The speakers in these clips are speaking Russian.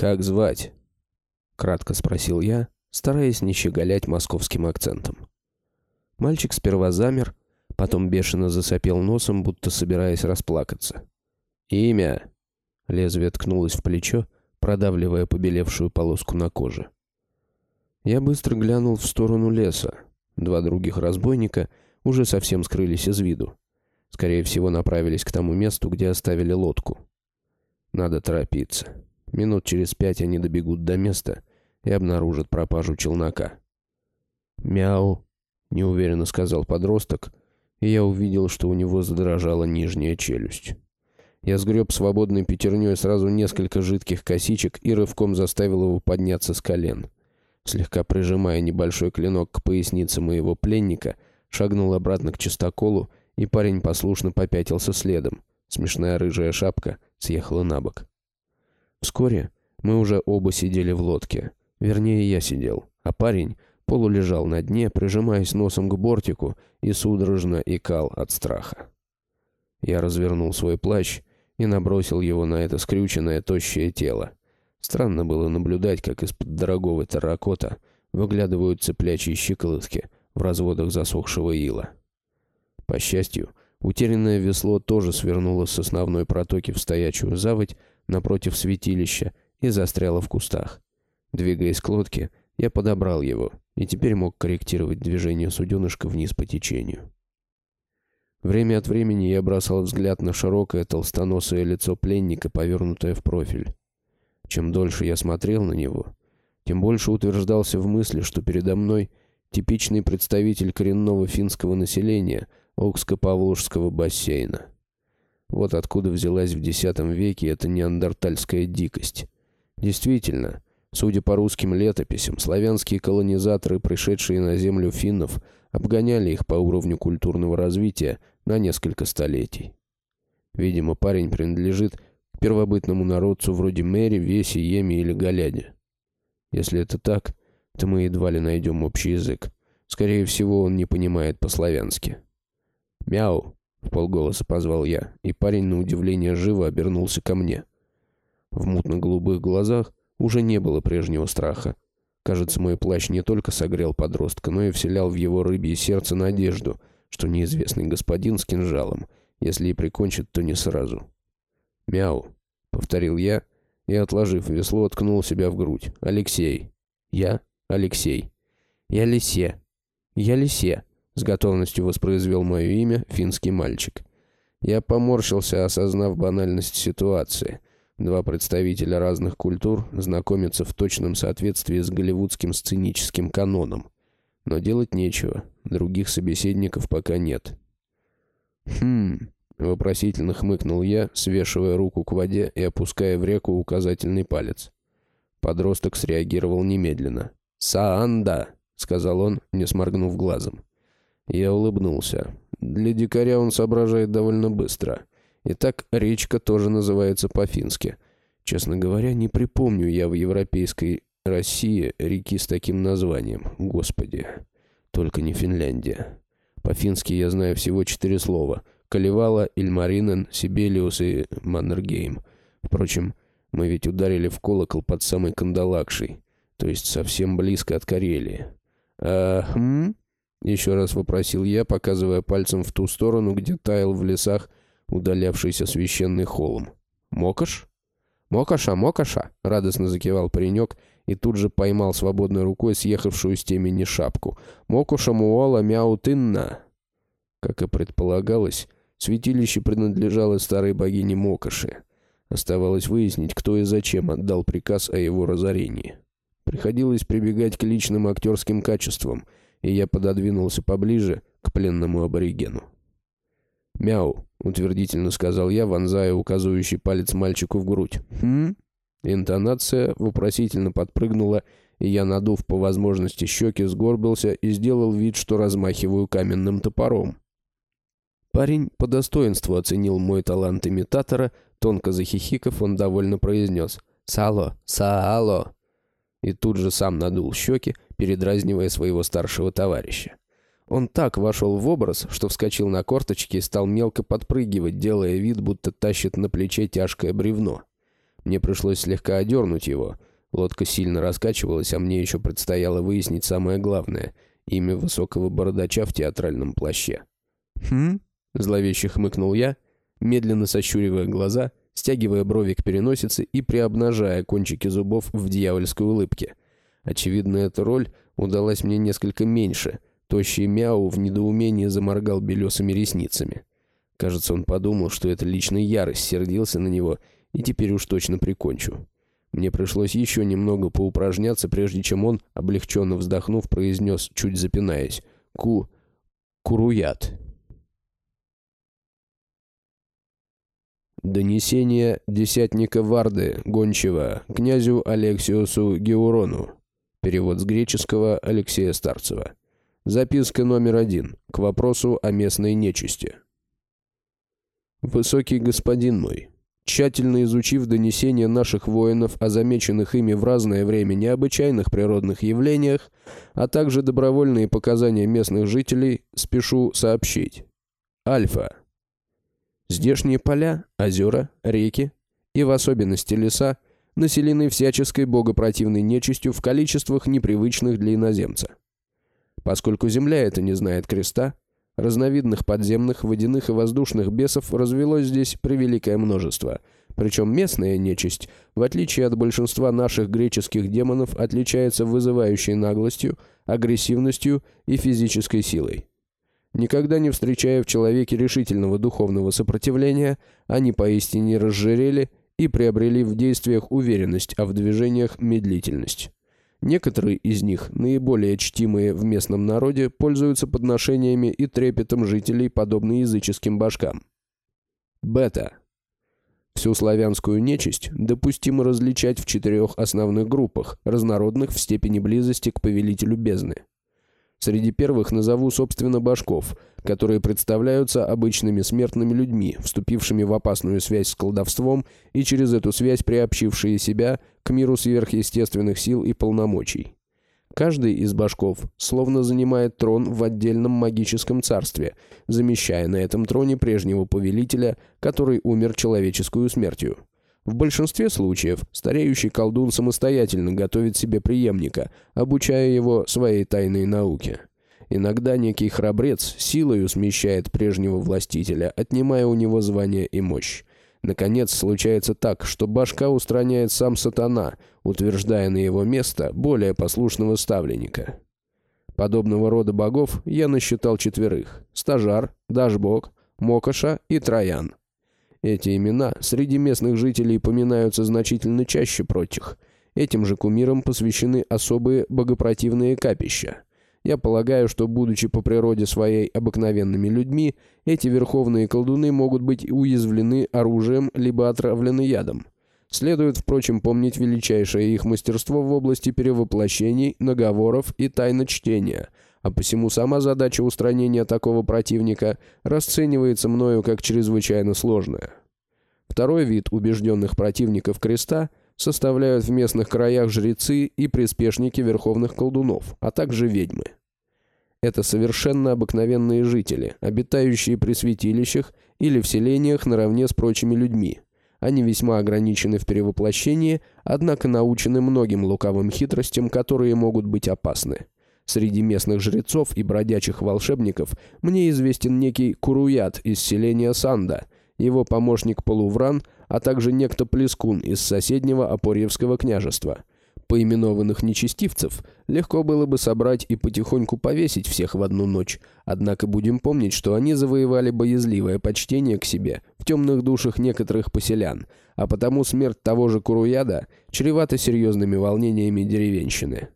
«Как звать?» — кратко спросил я, стараясь не щеголять московским акцентом. Мальчик сперва замер, потом бешено засопел носом, будто собираясь расплакаться. «Имя!» — лезвие ткнулось в плечо, продавливая побелевшую полоску на коже. Я быстро глянул в сторону леса. Два других разбойника уже совсем скрылись из виду. Скорее всего, направились к тому месту, где оставили лодку. Надо торопиться. Минут через пять они добегут до места и обнаружат пропажу челнока. «Мяу», — неуверенно сказал подросток, и я увидел, что у него задрожала нижняя челюсть. Я сгреб свободной пятерней сразу несколько жидких косичек и рывком заставил его подняться с колен. Слегка прижимая небольшой клинок к пояснице моего пленника, шагнул обратно к чистоколу, и парень послушно попятился следом. Смешная рыжая шапка съехала на бок. Вскоре мы уже оба сидели в лодке. Вернее, я сидел, а парень полулежал на дне, прижимаясь носом к бортику и судорожно икал от страха. Я развернул свой плащ и набросил его на это скрюченное, тощее тело. Странно было наблюдать, как из-под дорогого терракота выглядывают цыплячьи щиколотки в разводах засохшего ила. По счастью, утерянное весло тоже свернуло с основной протоки в стоячую заводь напротив святилища и застряло в кустах. Двигаясь к лодке, я подобрал его и теперь мог корректировать движение суденышка вниз по течению. Время от времени я бросал взгляд на широкое толстоносое лицо пленника, повернутое в профиль. Чем дольше я смотрел на него, тем больше утверждался в мысли, что передо мной типичный представитель коренного финского населения Окско-Павлужского бассейна. Вот откуда взялась в X веке эта неандертальская дикость. Действительно, судя по русским летописям, славянские колонизаторы, пришедшие на землю финнов, обгоняли их по уровню культурного развития на несколько столетий. Видимо, парень принадлежит к первобытному народцу вроде Мэри, Веси, Еми или Галяде. Если это так, то мы едва ли найдем общий язык. Скорее всего, он не понимает по-славянски. «Мяу!» — в полголоса позвал я, и парень на удивление живо обернулся ко мне. В мутно-голубых глазах уже не было прежнего страха. Кажется, мой плащ не только согрел подростка, но и вселял в его рыбье сердце надежду, что неизвестный господин с кинжалом, если и прикончит, то не сразу. «Мяу», — повторил я, и, отложив весло, ткнул себя в грудь. «Алексей». «Я? Алексей». «Я Лисе». «Я Лисе», — с готовностью воспроизвел мое имя финский мальчик. Я поморщился, осознав банальность ситуации — Два представителя разных культур знакомятся в точном соответствии с голливудским сценическим каноном. Но делать нечего, других собеседников пока нет. «Хм...» — вопросительно хмыкнул я, свешивая руку к воде и опуская в реку указательный палец. Подросток среагировал немедленно. «Саанда!» — сказал он, не сморгнув глазом. Я улыбнулся. Для дикаря он соображает довольно быстро. Итак, речка тоже называется по-фински. Честно говоря, не припомню я в европейской России реки с таким названием. Господи. Только не Финляндия. По-фински я знаю всего четыре слова. Калевала, Ильмаринен, Сибелиус и Маннергейм. Впрочем, мы ведь ударили в колокол под самой Кандалакшей, то есть совсем близко от Карелии. «А, хм?» — еще раз вопросил я, показывая пальцем в ту сторону, где таял в лесах удалявшийся священный холм. «Мокаш?» «Мокаша, Мокаша!» — радостно закивал паренек и тут же поймал свободной рукой съехавшую с темени шапку. «Мокуша муола мяутынна!» Как и предполагалось, святилище принадлежало старой богине Мокоши. Оставалось выяснить, кто и зачем отдал приказ о его разорении. Приходилось прибегать к личным актерским качествам, и я пододвинулся поближе к пленному аборигену. «Мяу», — утвердительно сказал я, вонзая указывающий палец мальчику в грудь. «Хм?» Интонация вопросительно подпрыгнула, и я, надув по возможности щеки, сгорбился и сделал вид, что размахиваю каменным топором. Парень по достоинству оценил мой талант имитатора, тонко захихиков, он довольно произнес «Сало! Сало!» И тут же сам надул щеки, передразнивая своего старшего товарища. Он так вошел в образ, что вскочил на корточки и стал мелко подпрыгивать, делая вид, будто тащит на плече тяжкое бревно. Мне пришлось слегка одернуть его. Лодка сильно раскачивалась, а мне еще предстояло выяснить самое главное — имя высокого бородача в театральном плаще. «Хм?» — зловеще хмыкнул я, медленно сощуривая глаза, стягивая брови к переносице и приобнажая кончики зубов в дьявольской улыбке. Очевидно, эта роль удалась мне несколько меньше. Тощий Мяу в недоумении заморгал белесыми ресницами. Кажется, он подумал, что это личная ярость, сердился на него, и теперь уж точно прикончу. Мне пришлось еще немного поупражняться, прежде чем он, облегченно вздохнув, произнес, чуть запинаясь, «Ку... Куруят». Донесение десятника Варды Гончева князю Алексиусу Геурону. Перевод с греческого Алексея Старцева. Записка номер один. К вопросу о местной нечисти. «Высокий господин мой, тщательно изучив донесения наших воинов о замеченных ими в разное время необычайных природных явлениях, а также добровольные показания местных жителей, спешу сообщить. Альфа. Здешние поля, озера, реки и в особенности леса населены всяческой богопротивной нечистью в количествах непривычных для иноземца. Поскольку земля эта не знает креста, разновидных подземных, водяных и воздушных бесов развелось здесь превеликое множество. Причем местная нечисть, в отличие от большинства наших греческих демонов, отличается вызывающей наглостью, агрессивностью и физической силой. Никогда не встречая в человеке решительного духовного сопротивления, они поистине разжирели и приобрели в действиях уверенность, а в движениях медлительность. Некоторые из них, наиболее чтимые в местном народе, пользуются подношениями и трепетом жителей, подобно языческим башкам. Бета. Всю славянскую нечисть допустимо различать в четырех основных группах, разнородных в степени близости к повелителю бездны. Среди первых назову, собственно, башков, которые представляются обычными смертными людьми, вступившими в опасную связь с колдовством и через эту связь приобщившие себя к миру сверхъестественных сил и полномочий. Каждый из башков словно занимает трон в отдельном магическом царстве, замещая на этом троне прежнего повелителя, который умер человеческую смертью. В большинстве случаев стареющий колдун самостоятельно готовит себе преемника, обучая его своей тайной науке. Иногда некий храбрец силою смещает прежнего властителя, отнимая у него звание и мощь. Наконец, случается так, что башка устраняет сам сатана, утверждая на его место более послушного ставленника. Подобного рода богов я насчитал четверых – Стажар, Дашбог, Мокоша и Троян – эти имена среди местных жителей поминаются значительно чаще прочих. Этим же кумирам посвящены особые богопротивные капища. Я полагаю, что, будучи по природе своей обыкновенными людьми, эти верховные колдуны могут быть уязвлены оружием либо отравлены ядом. Следует, впрочем, помнить величайшее их мастерство в области перевоплощений, наговоров и тайночтения – а посему сама задача устранения такого противника расценивается мною как чрезвычайно сложная. Второй вид убежденных противников креста составляют в местных краях жрецы и приспешники верховных колдунов, а также ведьмы. Это совершенно обыкновенные жители, обитающие при святилищах или в селениях наравне с прочими людьми. Они весьма ограничены в перевоплощении, однако научены многим лукавым хитростям, которые могут быть опасны. Среди местных жрецов и бродячих волшебников мне известен некий Куруят из селения Санда, его помощник Полувран, а также некто Плескун из соседнего Апорьевского княжества. Поименованных нечестивцев легко было бы собрать и потихоньку повесить всех в одну ночь, однако будем помнить, что они завоевали боязливое почтение к себе в темных душах некоторых поселян, а потому смерть того же Куруяда чревата серьезными волнениями деревенщины.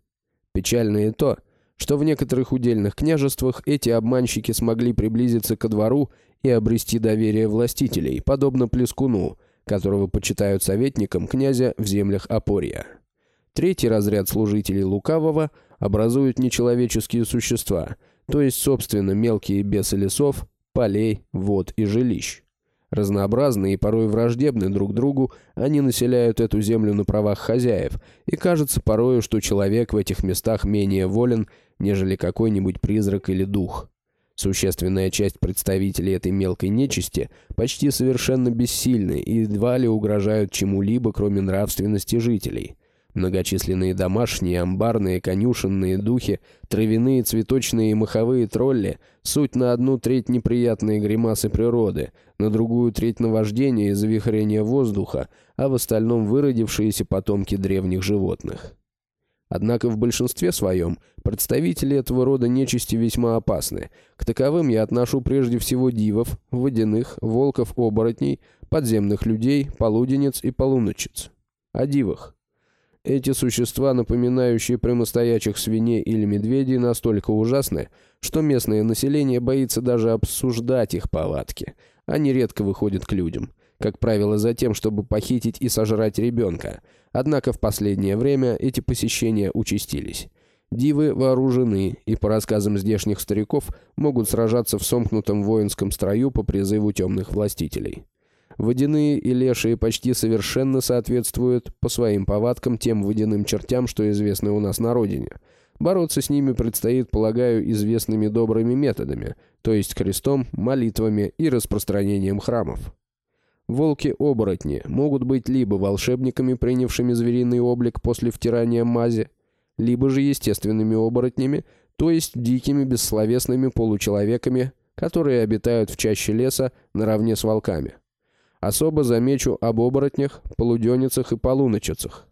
Печально и то, что в некоторых удельных княжествах эти обманщики смогли приблизиться ко двору и обрести доверие властителей, подобно Плескуну, которого почитают советником князя в землях Апория. Третий разряд служителей лукавого образуют нечеловеческие существа, то есть, собственно, мелкие бесы лесов, полей, вод и жилищ. Разнообразны и порой враждебны друг другу, они населяют эту землю на правах хозяев, и кажется порою, что человек в этих местах менее волен, нежели какой-нибудь призрак или дух. Существенная часть представителей этой мелкой нечисти почти совершенно бессильны и едва ли угрожают чему-либо, кроме нравственности жителей. Многочисленные домашние, амбарные, конюшенные духи, травяные, цветочные и маховые тролли — суть на одну треть неприятные гримасы природы, на другую треть наваждения и завихрения воздуха, а в остальном выродившиеся потомки древних животных. Однако в большинстве своем представители этого рода нечисти весьма опасны. К таковым я отношу прежде всего дивов, водяных, волков-оборотней, подземных людей, полуденец и полуночиц. О дивах. Эти существа, напоминающие прямостоячих свиней или медведей, настолько ужасны, что местное население боится даже обсуждать их повадки. Они редко выходят к людям – как правило, за тем, чтобы похитить и сожрать ребенка. Однако в последнее время эти посещения участились. Дивы вооружены и, по рассказам здешних стариков, могут сражаться в сомкнутом воинском строю по призыву темных властителей. Водяные и лешие почти совершенно соответствуют по своим повадкам тем водяным чертям, что известны у нас на родине. Бороться с ними предстоит, полагаю, известными добрыми методами, то есть крестом, молитвами и распространением храмов. Волки-оборотни могут быть либо волшебниками, принявшими звериный облик после втирания мази, либо же естественными оборотнями, то есть дикими бессловесными получеловеками, которые обитают в чаще леса наравне с волками. Особо замечу об оборотнях, полуденницах и полуночицах.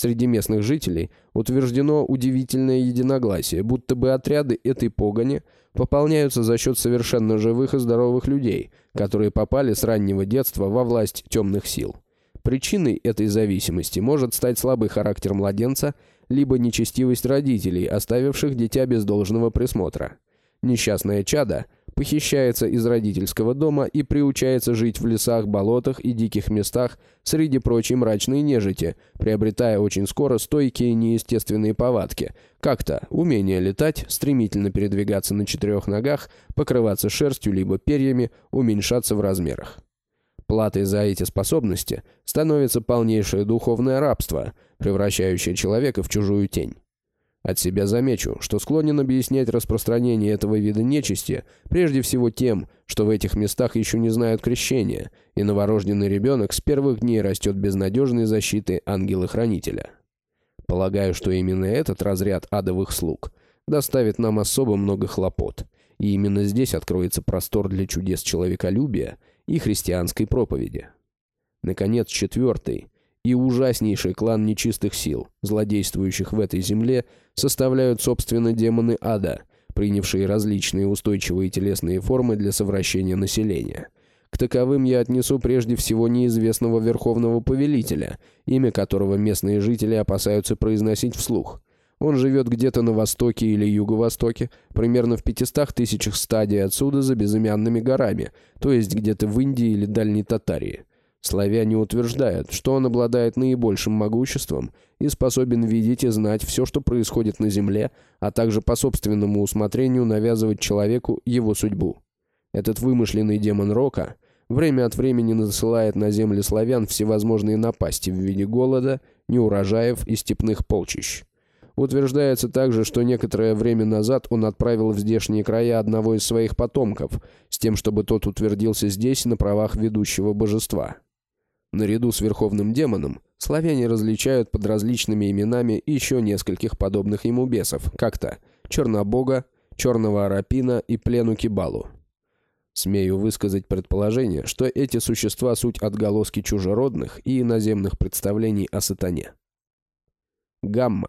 Среди местных жителей утверждено удивительное единогласие, будто бы отряды этой погони – пополняются за счет совершенно живых и здоровых людей, которые попали с раннего детства во власть темных сил. Причиной этой зависимости может стать слабый характер младенца, либо нечестивость родителей, оставивших дитя без должного присмотра. Несчастное чадо – похищается из родительского дома и приучается жить в лесах, болотах и диких местах среди прочей мрачной нежити, приобретая очень скоро стойкие неестественные повадки. Как-то умение летать, стремительно передвигаться на четырех ногах, покрываться шерстью либо перьями, уменьшаться в размерах. Платой за эти способности становится полнейшее духовное рабство, превращающее человека в чужую тень. От себя замечу, что склонен объяснять распространение этого вида нечисти прежде всего тем, что в этих местах еще не знают крещения, и новорожденный ребенок с первых дней растет без надежной защиты ангела-хранителя. Полагаю, что именно этот разряд адовых слуг доставит нам особо много хлопот, и именно здесь откроется простор для чудес человеколюбия и христианской проповеди. Наконец, четвертый – и ужаснейший клан нечистых сил, злодействующих в этой земле, составляют, собственно, демоны ада, принявшие различные устойчивые телесные формы для совращения населения. К таковым я отнесу прежде всего неизвестного верховного повелителя, имя которого местные жители опасаются произносить вслух. Он живет где-то на востоке или юго-востоке, примерно в 500 тысячах стадий отсюда за безымянными горами, то есть где-то в Индии или Дальней Татарии. Славяне утверждают, что он обладает наибольшим могуществом и способен видеть и знать все, что происходит на земле, а также по собственному усмотрению навязывать человеку его судьбу. Этот вымышленный демон Рока время от времени насылает на земли славян всевозможные напасти в виде голода, неурожаев и степных полчищ. Утверждается также, что некоторое время назад он отправил в здешние края одного из своих потомков, с тем, чтобы тот утвердился здесь на правах ведущего божества. Наряду с верховным демоном славяне различают под различными именами еще нескольких подобных ему бесов, как-то Чернобога, Черного Арапина и Плену Кибалу. Смею высказать предположение, что эти существа суть отголоски чужеродных и иноземных представлений о сатане. Гамма.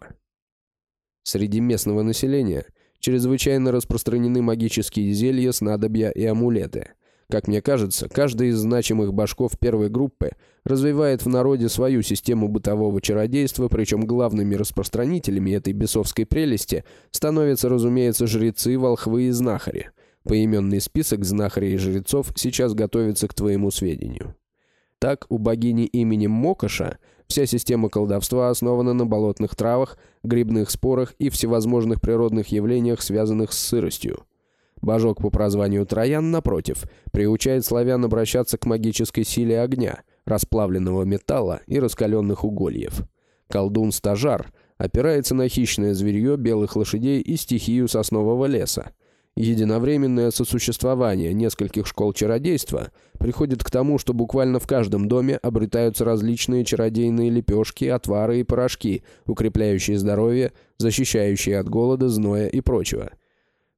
Среди местного населения чрезвычайно распространены магические зелья, снадобья и амулеты – как мне кажется, каждый из значимых башков первой группы развивает в народе свою систему бытового чародейства, причем главными распространителями этой бесовской прелести становятся, разумеется, жрецы, волхвы и знахари. Поименный список знахарей и жрецов сейчас готовится к твоему сведению. Так, у богини именем Мокоша вся система колдовства основана на болотных травах, грибных спорах и всевозможных природных явлениях, связанных с сыростью. Божок по прозванию Троян, напротив, приучает славян обращаться к магической силе огня, расплавленного металла и раскаленных угольев. Колдун-стажар опирается на хищное зверье белых лошадей и стихию соснового леса. Единовременное сосуществование нескольких школ чародейства приходит к тому, что буквально в каждом доме обретаются различные чародейные лепешки, отвары и порошки, укрепляющие здоровье, защищающие от голода, зноя и прочего.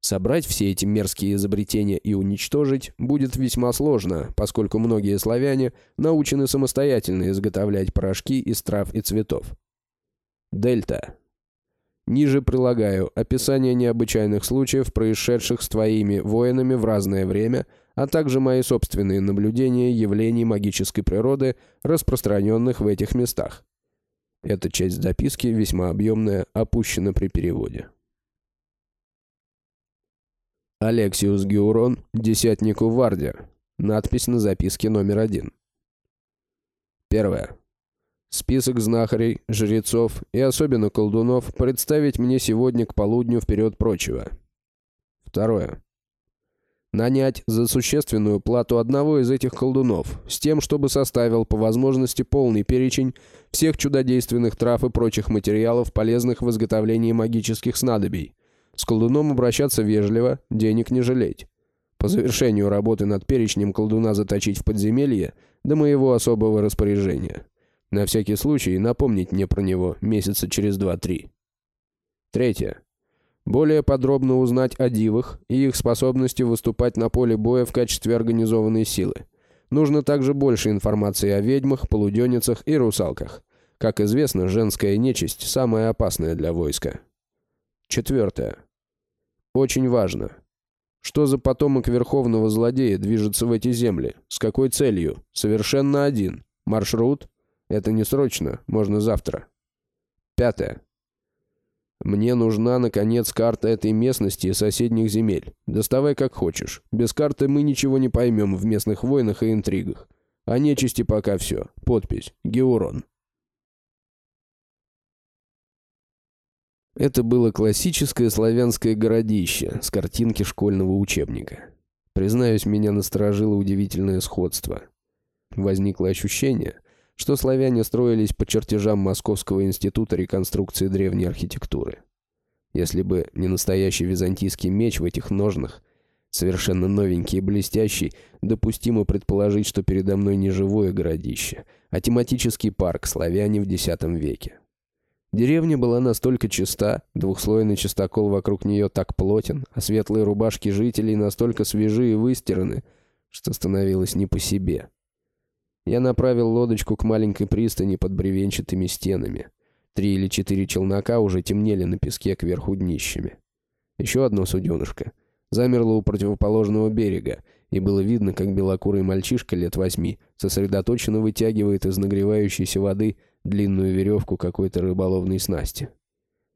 Собрать все эти мерзкие изобретения и уничтожить будет весьма сложно, поскольку многие славяне научены самостоятельно изготовлять порошки из трав и цветов. Дельта. Ниже прилагаю описание необычайных случаев, происшедших с твоими воинами в разное время, а также мои собственные наблюдения явлений магической природы, распространенных в этих местах. Эта часть записки, весьма объемная, опущена при переводе. Алексиус Геурон, десятнику Вардер. Надпись на записке номер один. Первое. Список знахарей, жрецов и особенно колдунов представить мне сегодня к полудню вперед прочего. Второе. Нанять за существенную плату одного из этих колдунов, с тем, чтобы составил по возможности полный перечень всех чудодейственных трав и прочих материалов, полезных в изготовлении магических снадобий. С колдуном обращаться вежливо, денег не жалеть. По завершению работы над перечнем колдуна заточить в подземелье до моего особого распоряжения. На всякий случай напомнить мне про него месяца через два-три. Третье. Более подробно узнать о дивах и их способности выступать на поле боя в качестве организованной силы. Нужно также больше информации о ведьмах, полуденницах и русалках. Как известно, женская нечисть – самая опасная для войска. Четвертое. Очень важно. Что за потомок верховного злодея движется в эти земли? С какой целью? Совершенно один. Маршрут? Это не срочно, можно завтра. Пятое. Мне нужна, наконец, карта этой местности и соседних земель. Доставай как хочешь. Без карты мы ничего не поймем в местных войнах и интригах. А нечисти пока все. Подпись. Геурон. Это было классическое славянское городище с картинки школьного учебника. Признаюсь, меня насторожило удивительное сходство. Возникло ощущение, что славяне строились по чертежам Московского института реконструкции древней архитектуры. Если бы не настоящий византийский меч в этих ножнах, совершенно новенький и блестящий, допустимо предположить, что передо мной не живое городище, а тематический парк славяне в X веке. Деревня была настолько чиста, двухслойный чистокол вокруг нее так плотен, а светлые рубашки жителей настолько свежи и выстираны, что становилось не по себе. Я направил лодочку к маленькой пристани под бревенчатыми стенами. Три или четыре челнока уже темнели на песке кверху днищами. Еще одно суденышко замерло у противоположного берега, и было видно, как белокурый мальчишка лет восьми сосредоточенно вытягивает из нагревающейся воды длинную веревку какой-то рыболовной снасти.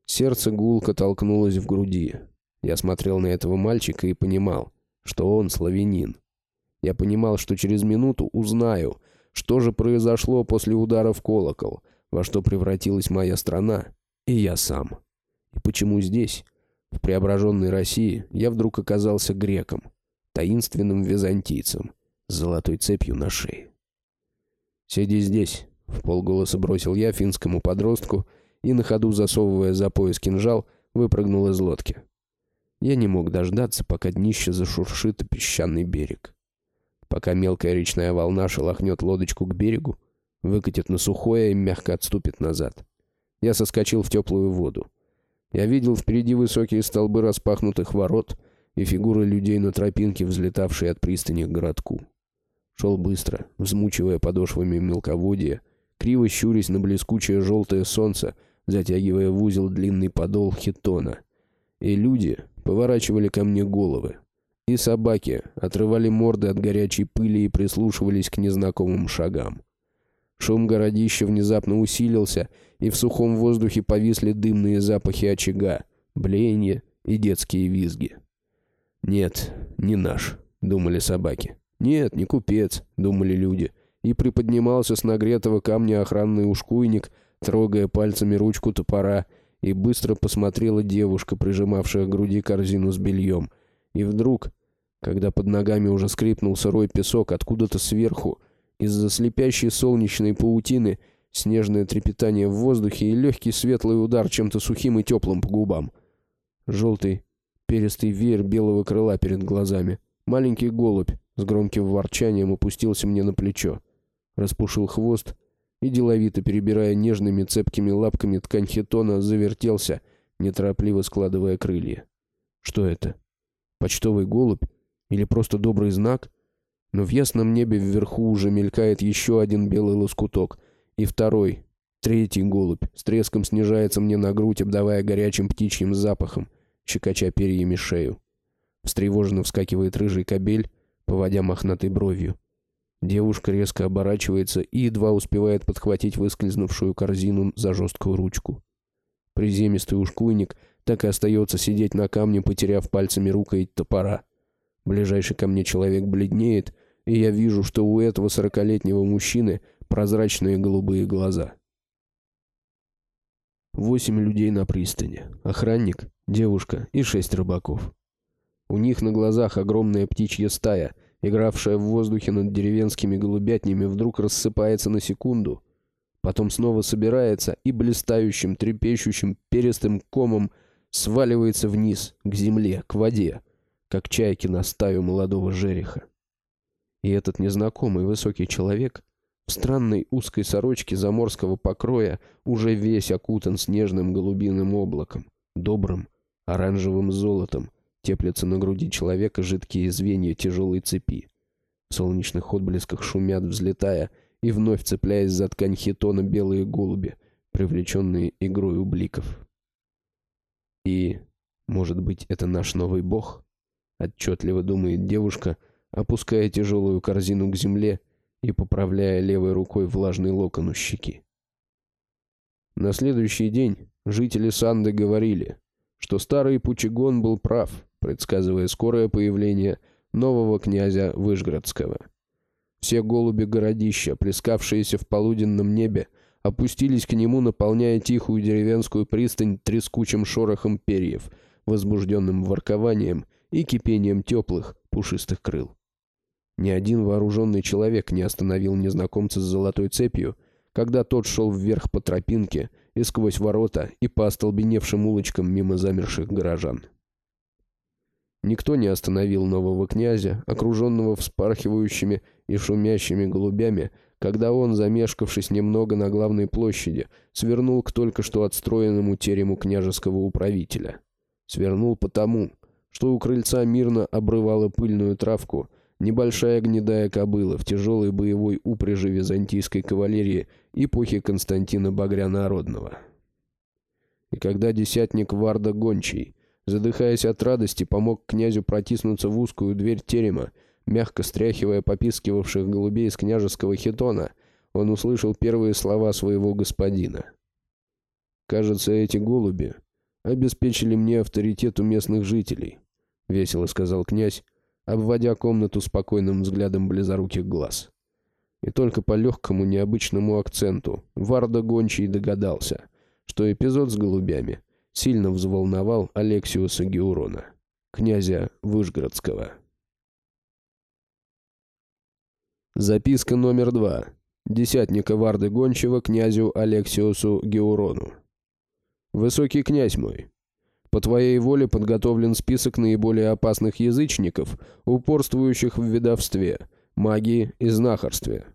Сердце гулко толкнулось в груди. Я смотрел на этого мальчика и понимал, что он славянин. Я понимал, что через минуту узнаю — что же произошло после удара в колокол? Во что превратилась моя страна? И я сам. И почему здесь, в преображенной России, я вдруг оказался греком, таинственным византийцем, с золотой цепью на шее? «Сиди здесь», — в полголоса бросил я финскому подростку и, на ходу засовывая за пояс кинжал, выпрыгнул из лодки. Я не мог дождаться, пока днище зашуршит песчаный берег пока мелкая речная волна шелохнет лодочку к берегу, выкатит на сухое и мягко отступит назад. Я соскочил в теплую воду. Я видел впереди высокие столбы распахнутых ворот и фигуры людей на тропинке, взлетавшие от пристани к городку. Шел быстро, взмучивая подошвами мелководья, криво щурясь на блескучее желтое солнце, затягивая в узел длинный подол хитона. И люди поворачивали ко мне головы, и собаки отрывали морды от горячей пыли и прислушивались к незнакомым шагам. Шум городища внезапно усилился, и в сухом воздухе повисли дымные запахи очага, блеяние и детские визги. «Нет, не наш», — думали собаки. «Нет, не купец», — думали люди. И приподнимался с нагретого камня охранный ушкуйник, трогая пальцами ручку топора, и быстро посмотрела девушка, прижимавшая к груди корзину с бельем. И вдруг когда под ногами уже скрипнул сырой песок откуда-то сверху, из-за слепящей солнечной паутины, снежное трепетание в воздухе и легкий светлый удар чем-то сухим и теплым по губам. Желтый Перистый веер белого крыла перед глазами. Маленький голубь с громким ворчанием опустился мне на плечо. Распушил хвост и, деловито перебирая нежными цепкими лапками ткань хитона, завертелся, неторопливо складывая крылья. Что это? Почтовый голубь? Или просто добрый знак? Но в ясном небе вверху уже мелькает еще один белый лоскуток. И второй, третий голубь, с треском снижается мне на грудь, обдавая горячим птичьим запахом, щекоча перьями шею. Встревоженно вскакивает рыжий кобель, поводя мохнатой бровью. Девушка резко оборачивается и едва успевает подхватить выскользнувшую корзину за жесткую ручку. Приземистый ушкуйник так и остается сидеть на камне, потеряв пальцами рукоять топора. Ближайший ко мне человек бледнеет, и я вижу, что у этого сорокалетнего мужчины прозрачные голубые глаза. Восемь людей на пристани. Охранник, девушка и шесть рыбаков. У них на глазах огромная птичья стая, игравшая в воздухе над деревенскими голубятнями, вдруг рассыпается на секунду, потом снова собирается и блистающим, трепещущим, перистым комом сваливается вниз, к земле, к воде, как чайки на стаю молодого жереха. И этот незнакомый высокий человек в странной узкой сорочке заморского покроя уже весь окутан снежным голубиным облаком, добрым, оранжевым золотом, теплятся на груди человека жидкие звенья тяжелой цепи. В солнечных отблесках шумят, взлетая, и вновь цепляясь за ткань хитона белые голуби, привлеченные игрой бликов. И, может быть, это наш новый бог? Отчетливо думает девушка, опуская тяжелую корзину к земле и поправляя левой рукой влажный локон у щеки. На следующий день жители Санды говорили, что старый Пучегон был прав, предсказывая скорое появление нового князя Выжгородского. Все голуби городища, плескавшиеся в полуденном небе, опустились к нему, наполняя тихую деревенскую пристань трескучим шорохом перьев, возбужденным воркованием и кипением теплых, пушистых крыл. Ни один вооруженный человек не остановил незнакомца с золотой цепью, когда тот шел вверх по тропинке и сквозь ворота и по остолбеневшим улочкам мимо замерших горожан. Никто не остановил нового князя, окруженного вспархивающими и шумящими голубями, когда он, замешкавшись немного на главной площади, свернул к только что отстроенному терему княжеского управителя. Свернул потому, что у крыльца мирно обрывала пыльную травку небольшая гнедая кобыла в тяжелой боевой упряжи византийской кавалерии эпохи Константина Багря-Народного. И когда десятник Варда Гончий задыхаясь от радости, помог князю протиснуться в узкую дверь терема, мягко стряхивая попискивавших голубей из княжеского хитона, он услышал первые слова своего господина. «Кажется, эти голуби обеспечили мне авторитет у местных жителей», — весело сказал князь, обводя комнату спокойным взглядом близоруких глаз. И только по легкому необычному акценту Варда Гончий догадался, что эпизод с голубями сильно взволновал Алексиуса Геурона, князя Выжгородского. Записка номер два. Десятника Варды Гончева князю Алексиусу Геурону. «Высокий князь мой, по твоей воле подготовлен список наиболее опасных язычников, упорствующих в ведовстве, магии и знахарстве.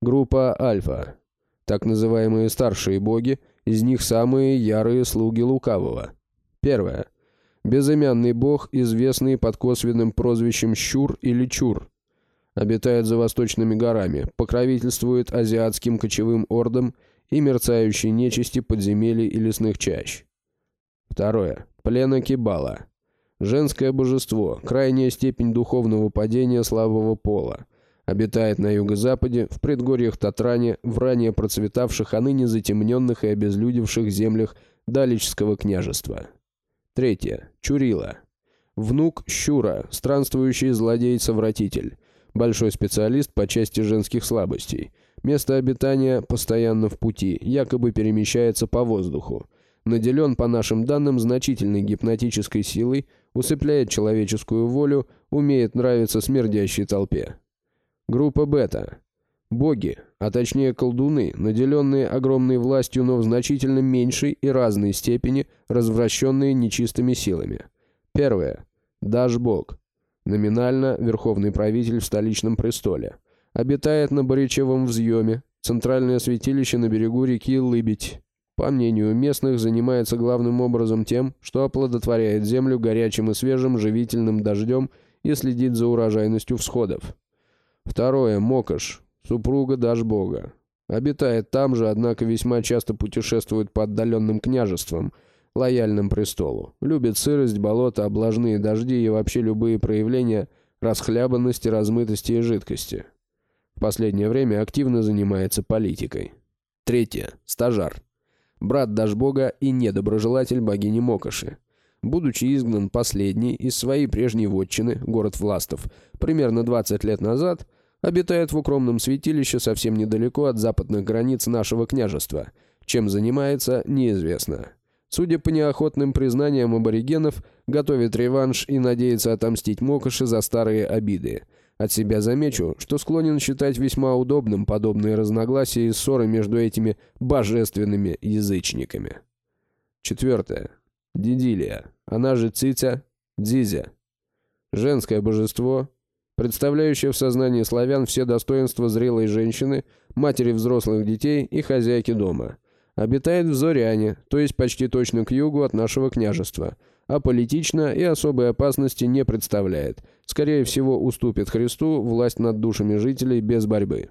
Группа Альфа, так называемые старшие боги, из них самые ярые слуги лукавого. Первое. Безымянный бог, известный под косвенным прозвищем Щур или Чур. Обитает за восточными горами, покровительствует азиатским кочевым ордам и мерцающей нечисти подземелий и лесных чащ. Второе. Плена Кибала. Женское божество, крайняя степень духовного падения слабого пола – Обитает на юго-западе, в предгорьях Татране, в ранее процветавших, а ныне затемненных и обезлюдевших землях Далического княжества. Третье. Чурила. Внук Щура, странствующий злодей-совратитель. Большой специалист по части женских слабостей. Место обитания постоянно в пути, якобы перемещается по воздуху. Наделен, по нашим данным, значительной гипнотической силой, усыпляет человеческую волю, умеет нравиться смердящей толпе. Группа Бета. Боги, а точнее колдуны, наделенные огромной властью, но в значительно меньшей и разной степени развращенные нечистыми силами. Первое. Дашбог. Номинально верховный правитель в столичном престоле. Обитает на Боричевом взъеме, центральное святилище на берегу реки Лыбедь. По мнению местных, занимается главным образом тем, что оплодотворяет землю горячим и свежим живительным дождем и следит за урожайностью всходов. Второе. Мокош. Супруга Дашбога. Обитает там же, однако весьма часто путешествует по отдаленным княжествам, лояльным престолу. Любит сырость, болото, облажные дожди и вообще любые проявления расхлябанности, размытости и жидкости. В последнее время активно занимается политикой. Третье. Стажар. Брат Дашбога и недоброжелатель богини Мокоши. Будучи изгнан последний из своей прежней вотчины, город Властов, примерно 20 лет назад – обитает в укромном святилище совсем недалеко от западных границ нашего княжества. Чем занимается, неизвестно. Судя по неохотным признаниям аборигенов, готовит реванш и надеется отомстить Мокоши за старые обиды. От себя замечу, что склонен считать весьма удобным подобные разногласия и ссоры между этими божественными язычниками. Четвертое. Дидилия, она же Цитя, Дзизя. Женское божество, представляющая в сознании славян все достоинства зрелой женщины, матери взрослых детей и хозяйки дома. Обитает в Зоряне, то есть почти точно к югу от нашего княжества. Аполитично и особой опасности не представляет. Скорее всего, уступит Христу власть над душами жителей без борьбы.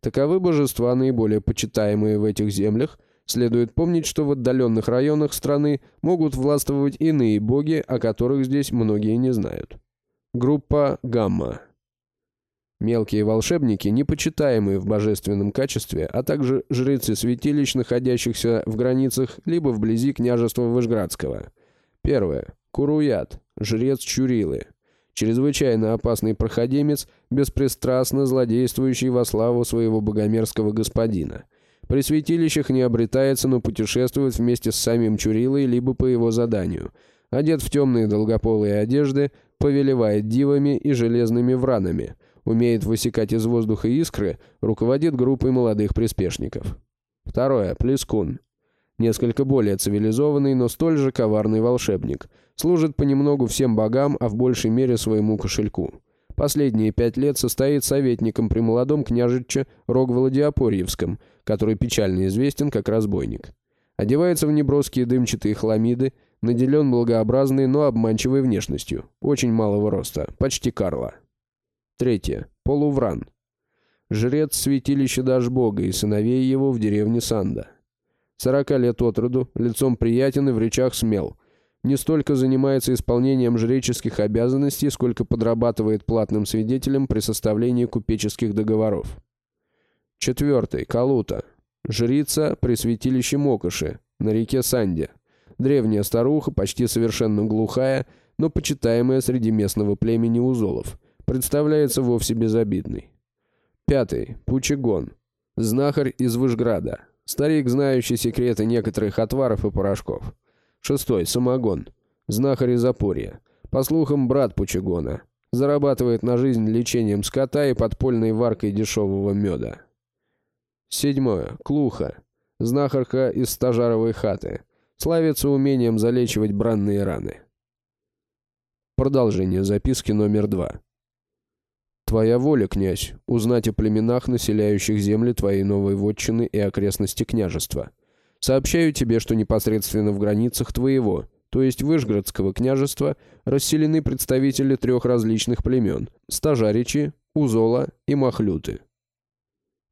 Таковы божества, наиболее почитаемые в этих землях. Следует помнить, что в отдаленных районах страны могут властвовать иные боги, о которых здесь многие не знают. Группа «Гамма». Мелкие волшебники, непочитаемые в божественном качестве, а также жрецы святилищ, находящихся в границах либо вблизи княжества Вышградского. Первое. Куруят, жрец Чурилы. Чрезвычайно опасный проходимец, беспристрастно злодействующий во славу своего богомерзкого господина. При святилищах не обретается, но путешествует вместе с самим Чурилой, либо по его заданию. Одет в темные долгополые одежды, повелевает дивами и железными вранами, умеет высекать из воздуха искры, руководит группой молодых приспешников. Второе. Плескун. Несколько более цивилизованный, но столь же коварный волшебник. Служит понемногу всем богам, а в большей мере своему кошельку. Последние пять лет состоит советником при молодом княжиче Рогволоде-Апорьевском, который печально известен как разбойник. Одевается в неброские дымчатые хламиды, Наделен благообразной, но обманчивой внешностью. Очень малого роста. Почти Карла. Третье. Полувран. Жрец святилища Дашбога и сыновей его в деревне Санда. Сорока лет от роду, лицом приятен и в речах смел. Не столько занимается исполнением жреческих обязанностей, сколько подрабатывает платным свидетелем при составлении купеческих договоров. Четвертый. Калута. Жрица при святилище Мокоши на реке Санде. Древняя старуха, почти совершенно глухая, но почитаемая среди местного племени узолов. Представляется вовсе безобидной. Пятый. Пучегон. Знахарь из Вышграда. Старик, знающий секреты некоторых отваров и порошков. Шестой. Самогон. Знахарь из Апорья. По слухам, брат Пучегона. Зарабатывает на жизнь лечением скота и подпольной варкой дешевого меда. Седьмое. Клуха. Знахарка из стажаровой хаты славится умением залечивать бранные раны. Продолжение записки номер два. «Твоя воля, князь, узнать о племенах, населяющих земли твоей новой вотчины и окрестности княжества. Сообщаю тебе, что непосредственно в границах твоего, то есть Вышгородского княжества, расселены представители трех различных племен – Стажаричи, Узола и Махлюты.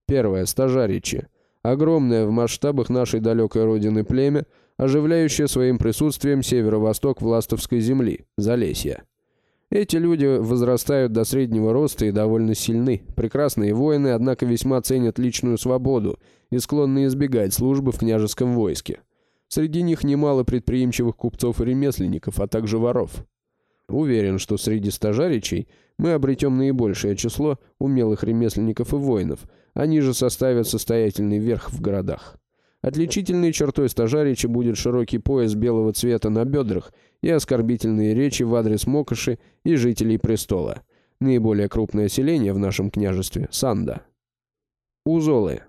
Первое – Стажаричи. Огромное в масштабах нашей далекой родины племя – оживляющее своим присутствием северо-восток Властовской земли, Залесья. Эти люди возрастают до среднего роста и довольно сильны, прекрасные воины, однако весьма ценят личную свободу и склонны избегать службы в княжеском войске. Среди них немало предприимчивых купцов и ремесленников, а также воров. Уверен, что среди стажаричей мы обретем наибольшее число умелых ремесленников и воинов, они же составят состоятельный верх в городах. Отличительной чертой стажарича будет широкий пояс белого цвета на бедрах и оскорбительные речи в адрес Мокоши и жителей престола. Наиболее крупное селение в нашем княжестве – Санда. Узолы.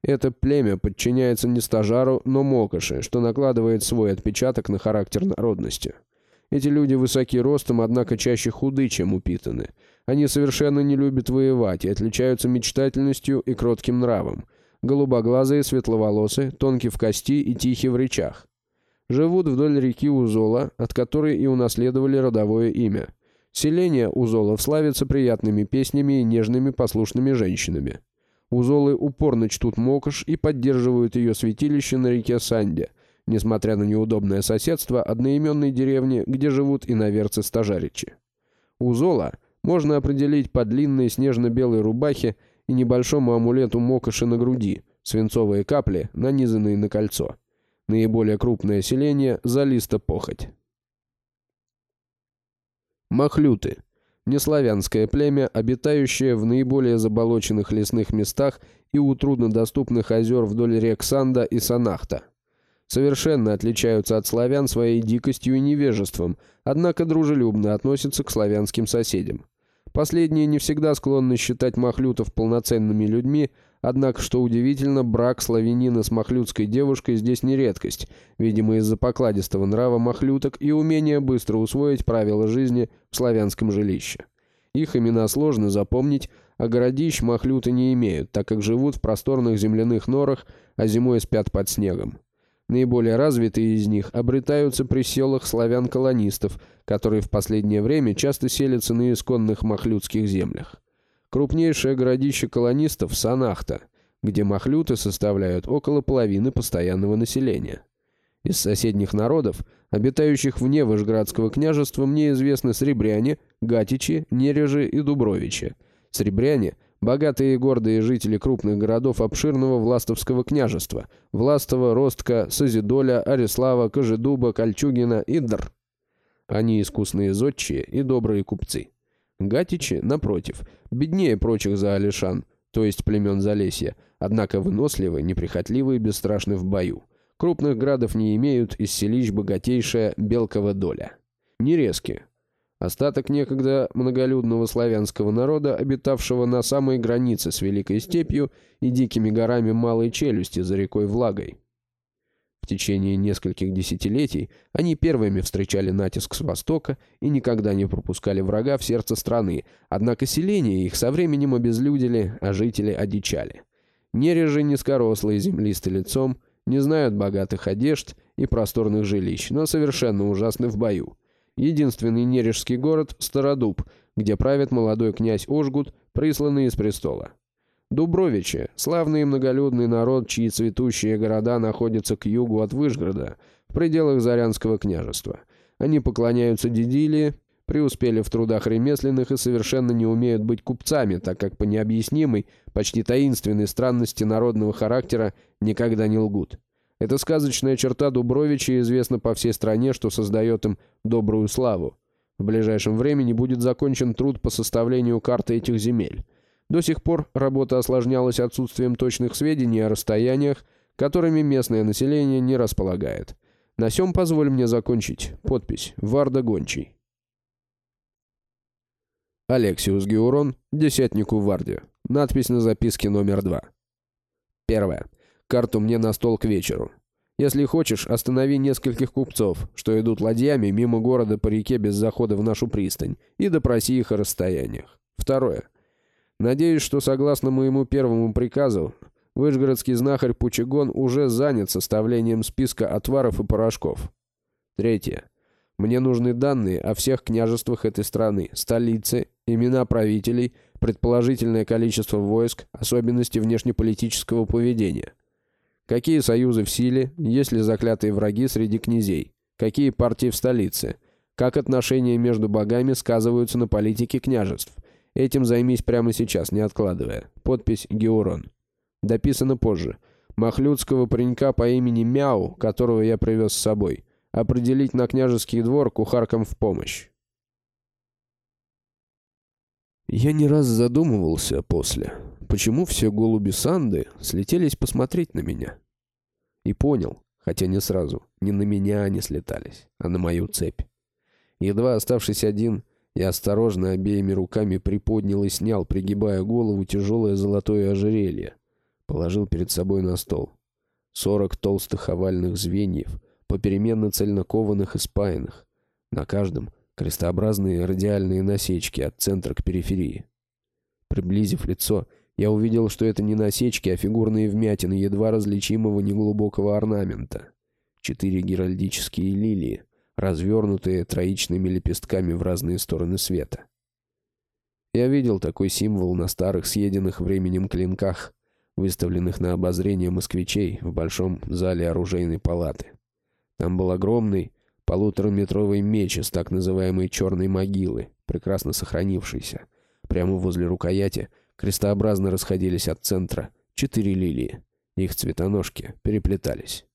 Это племя подчиняется не стажару, но Мокоши, что накладывает свой отпечаток на характер народности. Эти люди высоки ростом, однако чаще худы, чем упитаны. Они совершенно не любят воевать и отличаются мечтательностью и кротким нравом. Голубоглазые, светловолосые, тонкие в кости и тихие в речах. Живут вдоль реки Узола, от которой и унаследовали родовое имя. Селение Узолов славится приятными песнями и нежными послушными женщинами. Узолы упорно чтут Мокош и поддерживают ее святилище на реке Санде, несмотря на неудобное соседство одноименной деревни, где живут иноверцы-стажаричи. Узола можно определить по длинной снежно-белой рубахе и небольшому амулету Мокоши на груди, свинцовые капли, нанизанные на кольцо. Наиболее крупное селение – Залиста Похоть. Махлюты – неславянское племя, обитающее в наиболее заболоченных лесных местах и у труднодоступных озер вдоль рек Санда и Санахта. Совершенно отличаются от славян своей дикостью и невежеством, однако дружелюбно относятся к славянским соседям. Последние не всегда склонны считать махлютов полноценными людьми, однако, что удивительно, брак славянина с махлютской девушкой здесь не редкость, видимо, из-за покладистого нрава махлюток и умения быстро усвоить правила жизни в славянском жилище. Их имена сложно запомнить, а городищ махлюты не имеют, так как живут в просторных земляных норах, а зимой спят под снегом. Наиболее развитые из них обретаются при селах славян-колонистов, которые в последнее время часто селятся на исконных махлютских землях. Крупнейшее городище колонистов – Санахта, где махлюты составляют около половины постоянного населения. Из соседних народов, обитающих вне Вышградского княжества, мне известны сребряне, гатичи, нережи и дубровичи. Сребряне – Богатые и гордые жители крупных городов обширного Властовского княжества – Властово, Ростка, Созидоля, Арислава, Кожедуба, Кольчугина и Др. Они искусные зодчие и добрые купцы. Гатичи, напротив, беднее прочих за Алишан, то есть племен Залесья, однако выносливы, неприхотливы и бесстрашны в бою. Крупных градов не имеют, из селищ богатейшая Белкова доля. Нерезки, Остаток некогда многолюдного славянского народа, обитавшего на самой границе с Великой Степью и дикими горами Малой Челюсти за рекой Влагой. В течение нескольких десятилетий они первыми встречали натиск с востока и никогда не пропускали врага в сердце страны, однако селения их со временем обезлюдили, а жители одичали. Нережи низкорослые землисты лицом, не знают богатых одежд и просторных жилищ, но совершенно ужасны в бою. Единственный нережский город – Стародуб, где правит молодой князь Ожгут, присланный из престола. Дубровичи – славный и многолюдный народ, чьи цветущие города находятся к югу от Вышгорода, в пределах Зарянского княжества. Они поклоняются Дедилии, преуспели в трудах ремесленных и совершенно не умеют быть купцами, так как по необъяснимой, почти таинственной странности народного характера никогда не лгут. Эта сказочная черта Дубровича известна по всей стране, что создает им добрую славу. В ближайшем времени будет закончен труд по составлению карты этих земель. До сих пор работа осложнялась отсутствием точных сведений о расстояниях, которыми местное население не располагает. На сём позволь мне закончить. Подпись. Варда Гончий. Алексиус Геурон, десятнику Варде. Надпись на записке номер два. Первое. Карту мне на стол к вечеру. Если хочешь, останови нескольких купцов, что идут ладьями мимо города по реке без захода в нашу пристань, и допроси их о расстояниях. Второе. Надеюсь, что согласно моему первому приказу, Вышгородский знахарь Пучегон уже занят составлением списка отваров и порошков. Третье. Мне нужны данные о всех княжествах этой страны, столице, имена правителей, предположительное количество войск, особенности внешнеполитического поведения. Какие союзы в силе, есть ли заклятые враги среди князей? Какие партии в столице? Как отношения между богами сказываются на политике княжеств? Этим займись прямо сейчас, не откладывая. Подпись «Геурон». Дописано позже. Махлюдского паренька по имени Мяу, которого я привез с собой. Определить на княжеский двор кухаркам в помощь. Я не раз задумывался после, почему все голуби Санды слетелись посмотреть на меня. И понял, хотя не сразу, не на меня они слетались, а на мою цепь. Едва оставшись один, я осторожно обеими руками приподнял и снял, пригибая голову, тяжелое золотое ожерелье. Положил перед собой на стол. Сорок толстых овальных звеньев, попеременно цельнокованных и спаянных. На каждом крестообразные радиальные насечки от центра к периферии. Приблизив лицо, я увидел, что это не насечки, а фигурные вмятины едва различимого неглубокого орнамента. Четыре геральдические лилии, развернутые троичными лепестками в разные стороны света. Я видел такой символ на старых съеденных временем клинках, выставленных на обозрение москвичей в большом зале оружейной палаты. Там был огромный полутораметровый меч из так называемой «черной могилы», прекрасно сохранившийся. Прямо возле рукояти крестообразно расходились от центра четыре лилии. Их цветоножки переплетались.